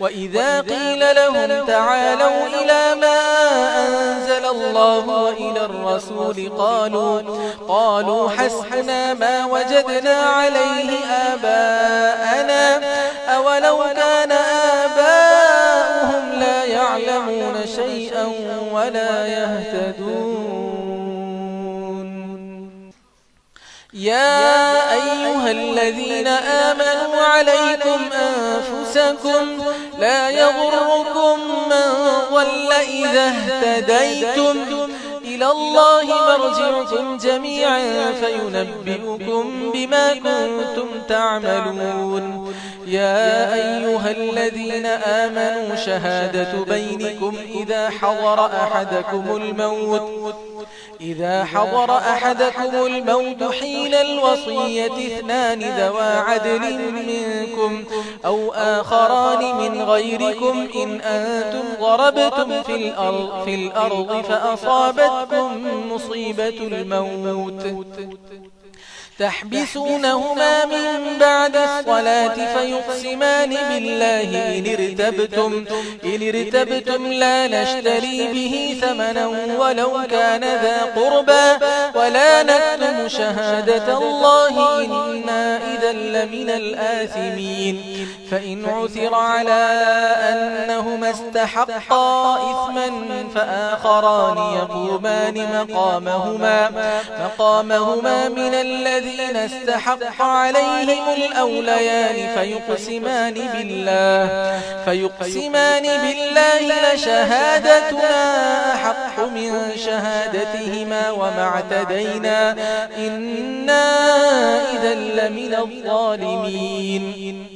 وإذا قيل لهم تعالوا إلى ما أنزل الله وإلى الرسول قالوا قالوا حسنا ما وجدنا عليه آباءنا أولو كان آباؤهم لا يعلمون شيئا ولا يهتدون يا أيها الذين آمنوا عليكم أنفسكم لا يغركم من ضل إذا اهتديتم. إلى الله مرجعكم جميعا فينبئكم بما كنتم تعملون. يا أيها الذين آمنوا شهادة بينكم إذا حضر أحدكم الموت. إذا حضر أحدكم الموت حين الوصية اثنان ذوى عدل منكم أو آخران من غيركم إن أنتم ضربتم في الأرض, في الأرض فأصابت أصابتكم مصيبة الموت تحبسونهما من بعد الصلاة فيقسمان بالله. إن ارتبتم, إن ارتبتم لا نشتري به ثمنا ولو كان ذا قربا ولا نكتم شهادة الله إنا إذا لمن الآثمين. فإن عثر على أنهما استحقا إثما فآخران يقومان مقامهما, مقامهما من الذي الذين استحق عليهم الأوليان فيقسمان بالله, فيقسمان بالله لشهادتنا أحق من شهادتهما وما اعتدينا إنا إذا لمن الظالمين.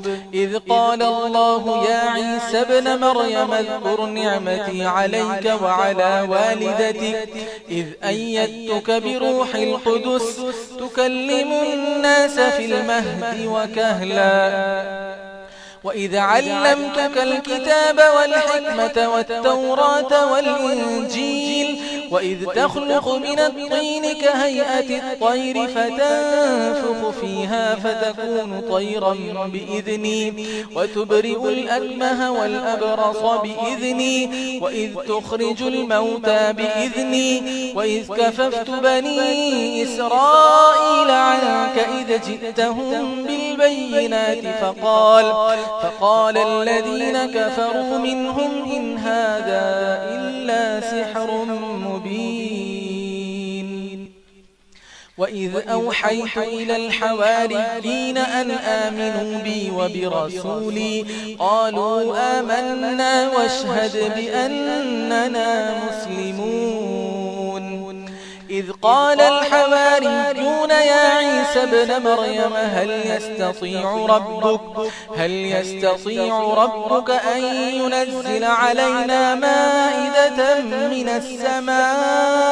إذ قال الله يا عيسى بن مريم اذكر نعمتي عليك وعلى والدتك إذ أيدتك بروح القدس تكلم الناس في المهد وكهلا وإذا علمتك الكتاب والحكمة والتوراة والإنجيل وإذ تخلق من الطين كهيئة الطير فتنفخ فيها فتكون طيرا بإذني وتبرئ الأكمه والأبرص بإذني وإذ تخرج الموتى بإذني وإذ كففت بني إسرائيل عنك إذ جئتهم بالبينات فقال فقال الذين كفروا منهم إن هذا وإذ أوحيت إلى الحواريين أن آمنوا بي وبرسولي قالوا آمنا واشهد بأننا مسلمون إذ قال الحواريون يا عيسى بن مريم هل يستطيع ربك هل يستطيع ربك أن ينزل علينا مائدة من السماء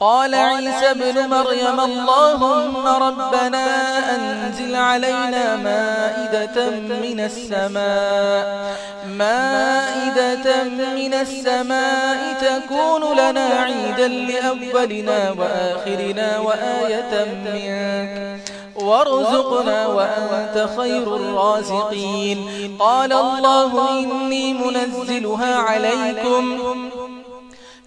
قال عيسى بن مريم اللهم ربنا أنزل علينا مائدة من السماء مائدة من السماء تكون لنا عيدا لأولنا وآخرنا وآية منك وارزقنا وأنت خير الرازقين. قال الله إني منزلها عليكم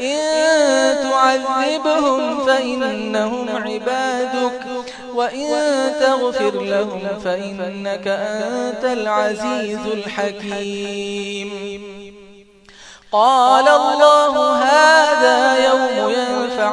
إن تعذبهم فإنهم عبادك وإن تغفر لهم فإنك أنت العزيز الحكيم. قال الله هذا يوم يوم